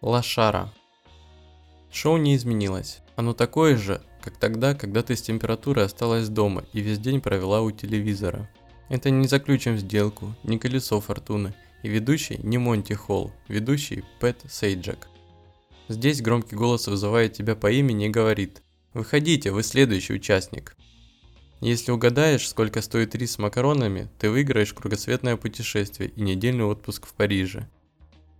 Лошара. Шоу не изменилось. Оно такое же, как тогда, когда ты с температурой осталась дома и весь день провела у телевизора. Это не заключим сделку, не колесо фортуны, и ведущий не Монти Холл, ведущий Пэт Сейджак. Здесь громкий голос вызывает тебя по имени и говорит «Выходите, вы следующий участник». Если угадаешь, сколько стоит рис с макаронами, ты выиграешь кругосветное путешествие и недельный отпуск в Париже.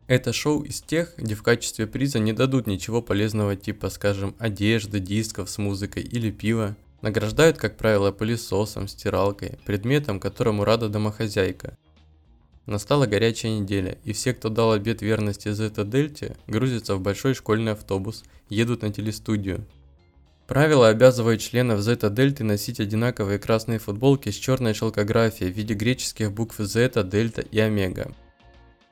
Это шоу из тех, где в качестве приза не дадут ничего полезного типа, скажем, одежды, дисков с музыкой или пива. Награждают, как правило, пылесосом, стиралкой, предметом, которому рада домохозяйка. Настала горячая неделя, и все, кто дал обет верности Зета-Дельте, грузятся в большой школьный автобус, едут на телестудию. Правила обязывают членов Зета-Дельты носить одинаковые красные футболки с черной шелкографией в виде греческих букв Зета, Дельта и Омега.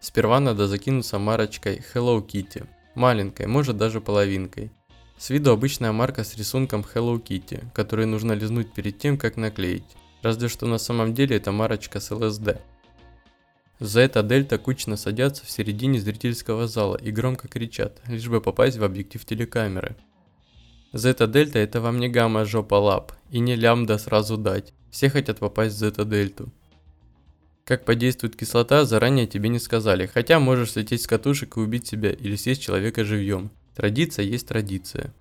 Сперва надо закинуться марочкой Hello Kitty, маленькой, может даже половинкой. С виду обычная марка с рисунком Hello Kitty, которую нужно лизнуть перед тем, как наклеить. Разве что на самом деле это марочка с ЛСД. Зета Дельта кучно садятся в середине зрительского зала и громко кричат, лишь бы попасть в объектив телекамеры. Зета Дельта это вам не гамма жопа лап и не лямбда сразу дать. Все хотят попасть в Зета Дельту. Как подействует кислота, заранее тебе не сказали, хотя можешь слететь с катушек и убить себя или съесть человека живьем. Традиция есть традиция.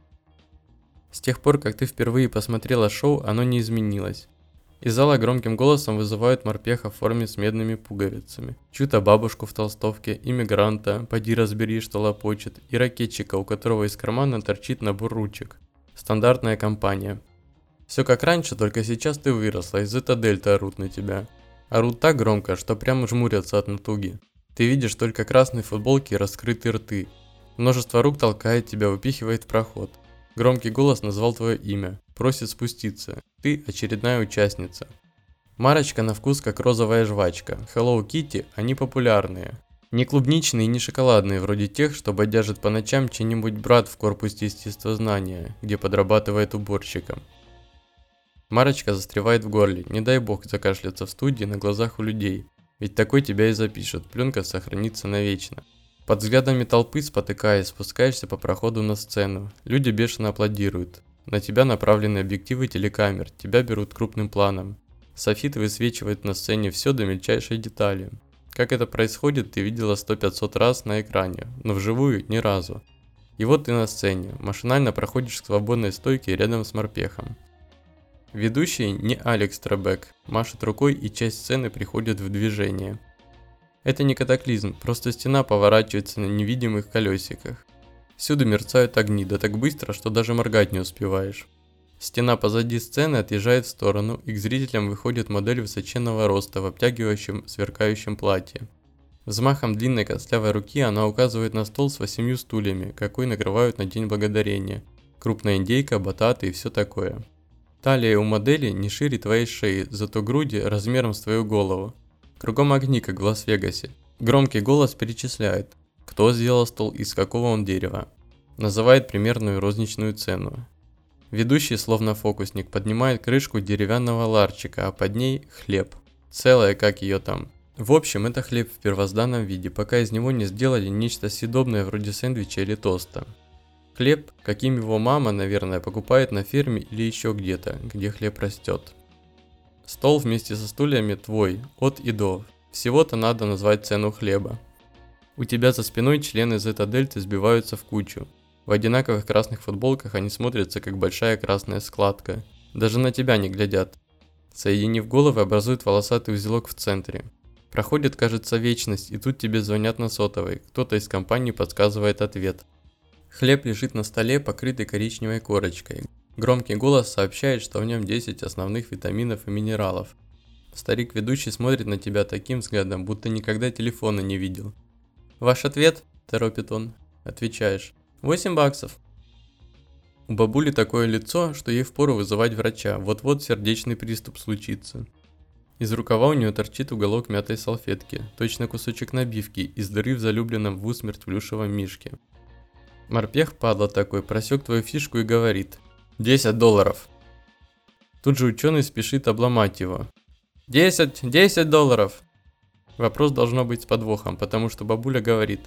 С тех пор, как ты впервые посмотрела шоу, оно не изменилось. Из зала громким голосом вызывают морпеха в форме с медными пуговицами, чью-то бабушку в толстовке, иммигранта, поди разбери, что лопочет, и ракетчика, у которого из кармана торчит набор ручек. Стандартная компания. Все как раньше, только сейчас ты выросла, из эта дельта орут на тебя. Орут так громко, что прямо жмурятся от натуги. Ты видишь только красные футболки и раскрытые рты. Множество рук толкает тебя, выпихивает в проход. Громкий голос назвал твое имя, просит спуститься. Ты очередная участница. Марочка на вкус как розовая жвачка. Hello Kitty, они популярные. Не клубничные и не шоколадные, вроде тех, что бодяжит по ночам чей-нибудь брат в корпусе естествознания, где подрабатывает уборщиком. Марочка застревает в горле, не дай бог закашляться в студии на глазах у людей. Ведь такой тебя и запишут, пленка сохранится навечно. Под взглядами толпы, спотыкаясь, спускаешься по проходу на сцену. Люди бешено аплодируют. На тебя направлены объективы телекамер, тебя берут крупным планом. Софит высвечивает на сцене все до мельчайшей детали. Как это происходит, ты видела 100-500 раз на экране, но вживую ни разу. И вот ты на сцене, машинально проходишь к свободной стойке рядом с морпехом. Ведущий не Алекс Требек, машет рукой и часть сцены приходит в движение. Это не катаклизм, просто стена поворачивается на невидимых колесиках. Всюду мерцают огни, да так быстро, что даже моргать не успеваешь. Стена позади сцены отъезжает в сторону, и к зрителям выходит модель высоченного роста в обтягивающем, сверкающем платье. Взмахом длинной костлявой руки она указывает на стол с восемью стульями, какой накрывают на День Благодарения. Крупная индейка, бататы и все такое. Талия у модели не шире твоей шеи, зато груди размером с твою голову. Кругом огни, как в Лас-Вегасе. Громкий голос перечисляет, кто сделал стол и из какого он дерева. Называет примерную розничную цену. Ведущий, словно фокусник, поднимает крышку деревянного ларчика, а под ней хлеб. Целая, как ее там. В общем, это хлеб в первозданном виде, пока из него не сделали нечто съедобное вроде сэндвича или тоста. Хлеб, каким его мама, наверное, покупает на ферме или еще где-то, где хлеб растет. Стол вместе со стульями твой, от и до. Всего-то надо назвать цену хлеба. У тебя за спиной члены Зета-Дельты сбиваются в кучу. В одинаковых красных футболках они смотрятся как большая красная складка. Даже на тебя не глядят. Соединив головы, образуют волосатый узелок в центре. Проходит, кажется, вечность, и тут тебе звонят на сотовой. Кто-то из компании подсказывает ответ. Хлеб лежит на столе, покрытый коричневой корочкой. Громкий голос сообщает, что в нем 10 основных витаминов и минералов. Старик-ведущий смотрит на тебя таким взглядом, будто никогда телефона не видел. «Ваш ответ?» – торопит он. Отвечаешь. «8 баксов». У бабули такое лицо, что ей впору вызывать врача, вот-вот сердечный приступ случится. Из рукава у нее торчит уголок мятой салфетки, точно кусочек набивки из дыры в залюбленном в усмерть плюшевом мишке. Морпех, падла такой, просек твою фишку и говорит. 10 долларов. Тут же ученый спешит обломать его. 10, 10 долларов. Вопрос должно быть с подвохом, потому что бабуля говорит.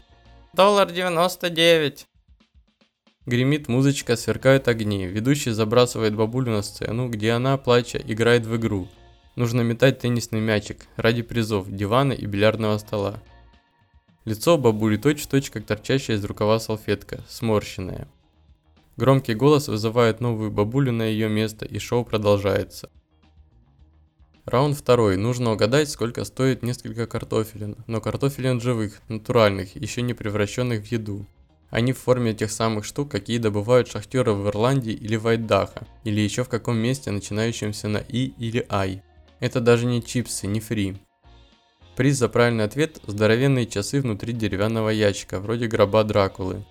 Доллар 99. Гремит музычка, сверкают огни. Ведущий забрасывает бабулю на сцену, где она, плача, играет в игру. Нужно метать теннисный мячик ради призов, дивана и бильярдного стола. Лицо бабули точь-в-точь, как торчащая из рукава салфетка, сморщенная. Громкий голос вызывает новую бабулю на ее место, и шоу продолжается. Раунд второй. Нужно угадать, сколько стоит несколько картофелин, но картофелин живых, натуральных, еще не превращенных в еду. Они в форме тех самых штук, какие добывают шахтеры в Ирландии или в Айдахо, или еще в каком месте, начинающемся на И или Ай. Это даже не чипсы, не фри. Приз за правильный ответ – здоровенные часы внутри деревянного ящика, вроде гроба Дракулы.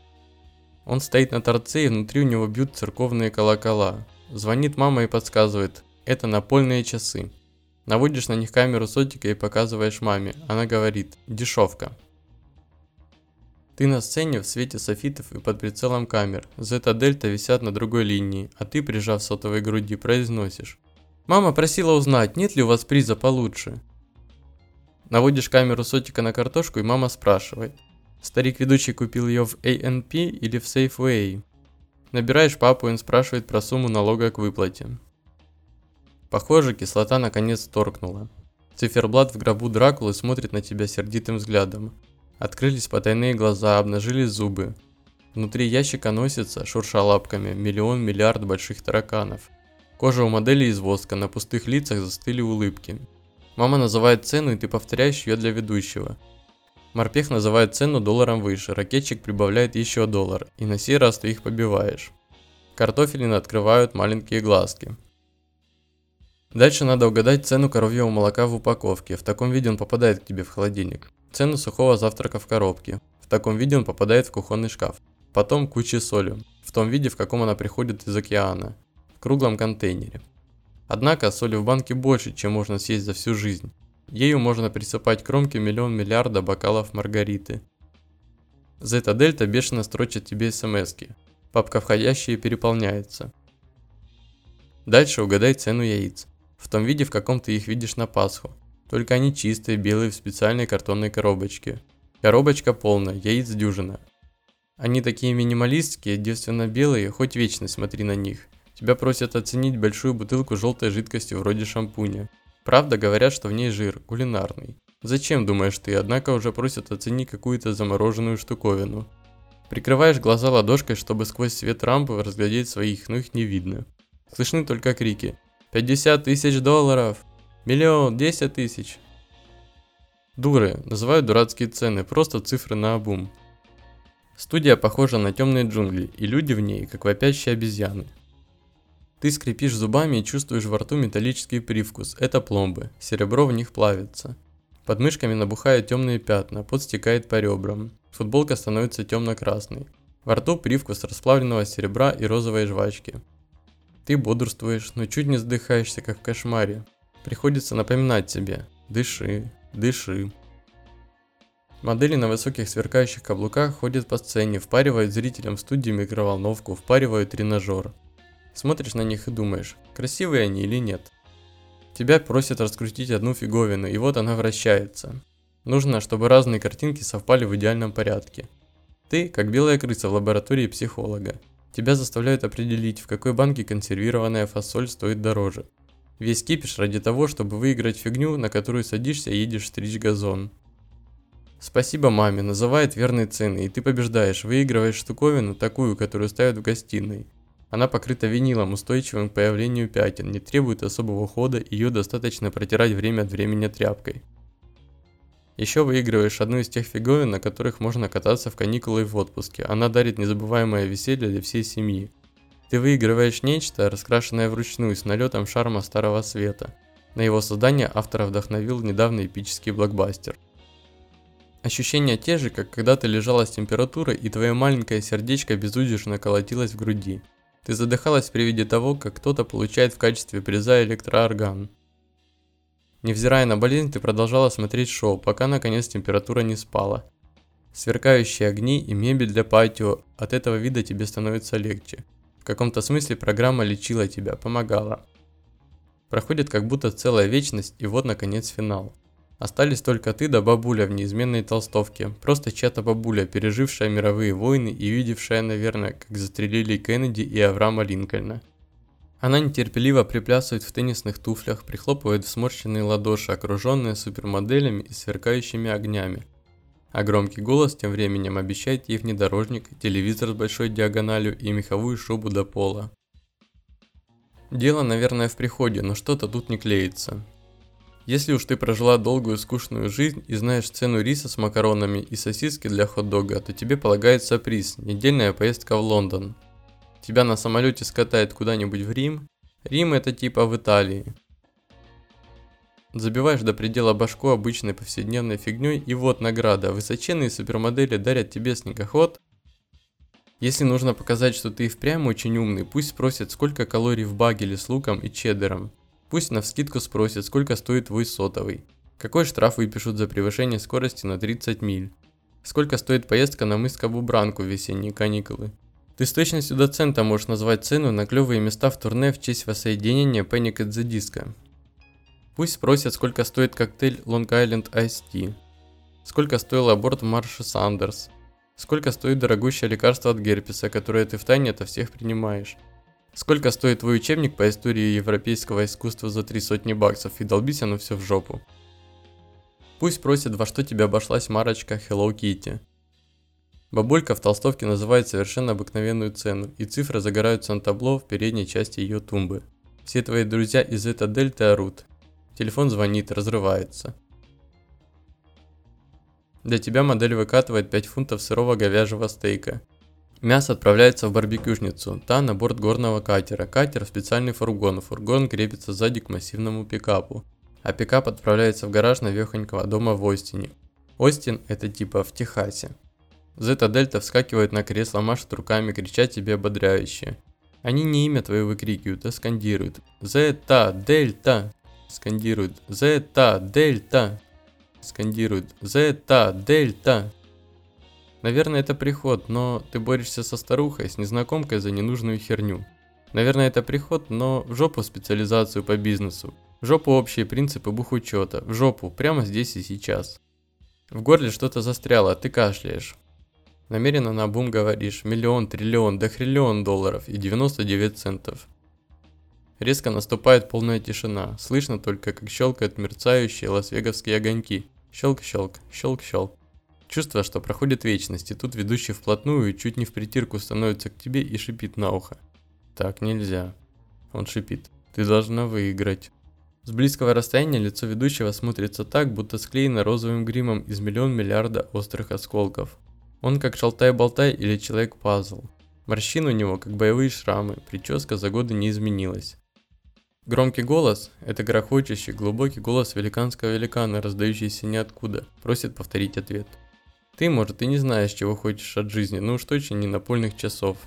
Он стоит на торце и внутри у него бьют церковные колокола. Звонит мама и подсказывает – это напольные часы. Наводишь на них камеру сотика и показываешь маме. Она говорит – дешевка. Ты на сцене в свете софитов и под прицелом камер. Зета-дельта висят на другой линии, а ты, прижав сотовой груди, произносишь. Мама просила узнать, нет ли у вас приза получше. Наводишь камеру сотика на картошку, и мама спрашивает. Старик-ведущий купил ее в ANP или в Safeway. Набираешь папу, и он спрашивает про сумму налога к выплате. Похоже, кислота наконец торкнула. Циферблат в гробу Дракулы смотрит на тебя сердитым взглядом. Открылись потайные глаза, обнажились зубы. Внутри ящика носится, шурша лапками, миллион-миллиард больших тараканов. Кожа у модели из воска, на пустых лицах застыли улыбки. Мама называет цену, и ты повторяешь ее для ведущего. Морпех называет цену долларом выше, ракетчик прибавляет еще доллар, и на сей раз ты их побиваешь. Картофелины открывают маленькие глазки. Дальше надо угадать цену коровьего молока в упаковке, в таком виде он попадает к тебе в холодильник. Цену сухого завтрака в коробке. В таком виде он попадает в кухонный шкаф. Потом куча соли. В том виде, в каком она приходит из океана. В круглом контейнере. Однако соли в банке больше, чем можно съесть за всю жизнь. Ею можно присыпать кромки миллион миллиарда бокалов маргариты. Зета-дельта бешено строчит тебе смски. Папка входящие переполняется. Дальше угадай цену яиц. В том виде, в каком ты их видишь на Пасху. Только они чистые, белые в специальной картонной коробочке. Коробочка полная, яиц дюжина. Они такие минималистские, девственно белые, хоть вечность смотри на них. Тебя просят оценить большую бутылку желтой жидкости вроде шампуня. Правда, говорят, что в ней жир, кулинарный. Зачем, думаешь ты, однако уже просят оценить какую-то замороженную штуковину. Прикрываешь глаза ладошкой, чтобы сквозь свет рампы разглядеть своих, но их не видно. Слышны только крики. 50 тысяч долларов! Миллион, десять тысяч. Дуры, называют дурацкие цены, просто цифры на обум. Студия похожа на темные джунгли, и люди в ней, как вопящие обезьяны. Ты скрипишь зубами и чувствуешь во рту металлический привкус. Это пломбы, серебро в них плавится. Под мышками набухают темные пятна, пот стекает по ребрам. Футболка становится темно-красной. Во рту привкус расплавленного серебра и розовой жвачки. Ты бодрствуешь, но чуть не задыхаешься, как в кошмаре. Приходится напоминать себе «дыши, дыши». Модели на высоких сверкающих каблуках ходят по сцене, впаривают зрителям в студии микроволновку, впаривают тренажер. Смотришь на них и думаешь, красивые они или нет. Тебя просят раскрутить одну фиговину, и вот она вращается. Нужно, чтобы разные картинки совпали в идеальном порядке. Ты, как белая крыса в лаборатории психолога. Тебя заставляют определить, в какой банке консервированная фасоль стоит дороже – Весь кипиш ради того, чтобы выиграть фигню, на которую садишься и едешь стричь газон. Спасибо маме, называет верные цены, и ты побеждаешь, выигрываешь штуковину, такую, которую ставят в гостиной. Она покрыта винилом, устойчивым к появлению пятен, не требует особого ухода, ее достаточно протирать время от времени тряпкой. Еще выигрываешь одну из тех фиговин, на которых можно кататься в каникулы и в отпуске. Она дарит незабываемое веселье для всей семьи. Ты выигрываешь нечто, раскрашенное вручную с налетом шарма старого света. На его создание автора вдохновил недавний эпический блокбастер. Ощущения те же, как когда ты лежала с температурой и твое маленькое сердечко безудержно колотилось в груди. Ты задыхалась при виде того, как кто-то получает в качестве приза электроорган. Невзирая на болезнь, ты продолжала смотреть шоу, пока наконец температура не спала. Сверкающие огни и мебель для патио, от этого вида тебе становится легче каком-то смысле программа лечила тебя, помогала. Проходит как будто целая вечность, и вот наконец финал. Остались только ты да бабуля в неизменной толстовке. Просто чья-то бабуля, пережившая мировые войны и видевшая, наверное, как застрелили Кеннеди и Авраама Линкольна. Она нетерпеливо приплясывает в теннисных туфлях, прихлопывает в сморщенные ладоши, окруженные супермоделями и сверкающими огнями. А громкий голос тем временем обещает ей внедорожник, телевизор с большой диагональю и меховую шубу до пола. Дело, наверное, в приходе, но что-то тут не клеится. Если уж ты прожила долгую скучную жизнь и знаешь цену риса с макаронами и сосиски для хот-дога, то тебе полагается приз – недельная поездка в Лондон. Тебя на самолете скатает куда-нибудь в Рим. Рим это типа в Италии. Забиваешь до предела башку обычной повседневной фигней и вот награда. Высоченные супермодели дарят тебе снегоход. Если нужно показать, что ты и впрямь очень умный, пусть спросят, сколько калорий в багеле с луком и чеддером. Пусть на вскидку спросят, сколько стоит твой сотовый. Какой штраф выпишут за превышение скорости на 30 миль. Сколько стоит поездка на мыс Кабубранку в весенние каникулы. Ты с точностью доцента можешь назвать цену на клевые места в турне в честь воссоединения Panic at the Disco. Пусть спросят, сколько стоит коктейль Long Island Iced Tea. Сколько стоил аборт Марши Сандерс. Сколько стоит дорогущее лекарство от герпеса, которое ты втайне ото всех принимаешь. Сколько стоит твой учебник по истории европейского искусства за три сотни баксов и долбись оно все в жопу. Пусть просят, во что тебе обошлась марочка Hello Kitty. Бабулька в толстовке называет совершенно обыкновенную цену, и цифры загораются на табло в передней части ее тумбы. Все твои друзья из этой дельты орут. Телефон звонит, разрывается. Для тебя модель выкатывает 5 фунтов сырого говяжьего стейка – Мясо отправляется в барбекюшницу, та на борт горного катера. Катер в специальный фургон, фургон крепится сзади к массивному пикапу. А пикап отправляется в гараж навехонького дома в Остине. Остин это типа в Техасе. Зета-дельта вскакивает на кресло, машет руками, кричат тебе ободряющие. Они не имя твое выкрикивают, а скандируют. Зета-дельта! Скандируют. Зета-дельта! Скандируют. Зета-дельта! Наверное, это приход, но ты борешься со старухой, с незнакомкой за ненужную херню. Наверное, это приход, но в жопу специализацию по бизнесу. В жопу общие принципы бухучета. В жопу, прямо здесь и сейчас. В горле что-то застряло, ты кашляешь. Намеренно на бум говоришь миллион, триллион, дохриллион долларов и 99 центов. Резко наступает полная тишина. Слышно только, как щелкают мерцающие лас-веговские огоньки. Щелк-щелк, щелк-щелк. Чувство, что проходит вечность, и тут ведущий вплотную чуть не в притирку становится к тебе и шипит на ухо. Так нельзя. Он шипит. Ты должна выиграть. С близкого расстояния лицо ведущего смотрится так, будто склеено розовым гримом из миллион миллиарда острых осколков. Он как шалтай-болтай или человек-пазл. Морщины у него как боевые шрамы, прическа за годы не изменилась. Громкий голос – это грохочущий, глубокий голос великанского великана, раздающийся ниоткуда, просит повторить ответ – ты, может, и не знаешь, чего хочешь от жизни, но уж точно не напольных часов.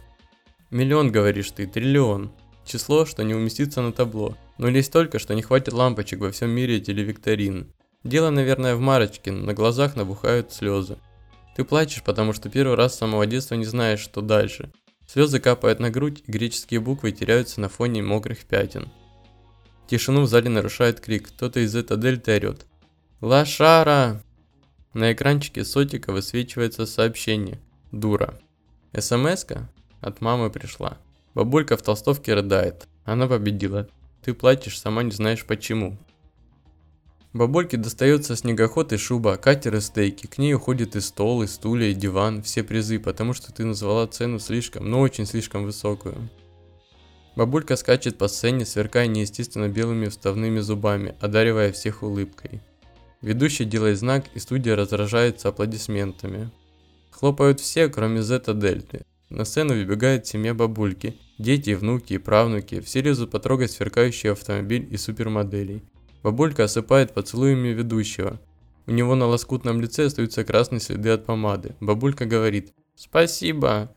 Миллион, говоришь ты, триллион. Число, что не уместится на табло. Но лезь только, что не хватит лампочек во всем мире телевикторин. Дело, наверное, в Марочке, на глазах набухают слезы. Ты плачешь, потому что первый раз с самого детства не знаешь, что дальше. Слезы капают на грудь, и греческие буквы теряются на фоне мокрых пятен. Тишину в зале нарушает крик, кто-то из этой дельты орет. «Лошара!» На экранчике сотика высвечивается сообщение «Дура». смс от мамы пришла. Бабулька в толстовке рыдает. Она победила. Ты платишь, сама не знаешь почему. Бабульке достается снегоход и шуба, катер и стейки. К ней уходит и стол, и стулья, и диван, все призы, потому что ты назвала цену слишком, но очень слишком высокую. Бабулька скачет по сцене, сверкая неестественно белыми вставными зубами, одаривая всех улыбкой. Ведущий делает знак, и студия разражается аплодисментами. Хлопают все, кроме Зета Дельты. На сцену выбегает семья бабульки. Дети, внуки и правнуки. Все лезут потрогать сверкающий автомобиль и супермоделей. Бабулька осыпает поцелуями ведущего. У него на лоскутном лице остаются красные следы от помады. Бабулька говорит «Спасибо».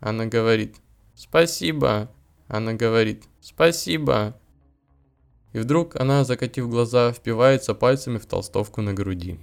Она говорит «Спасибо». Она говорит «Спасибо». И вдруг она, закатив глаза, впивается пальцами в толстовку на груди.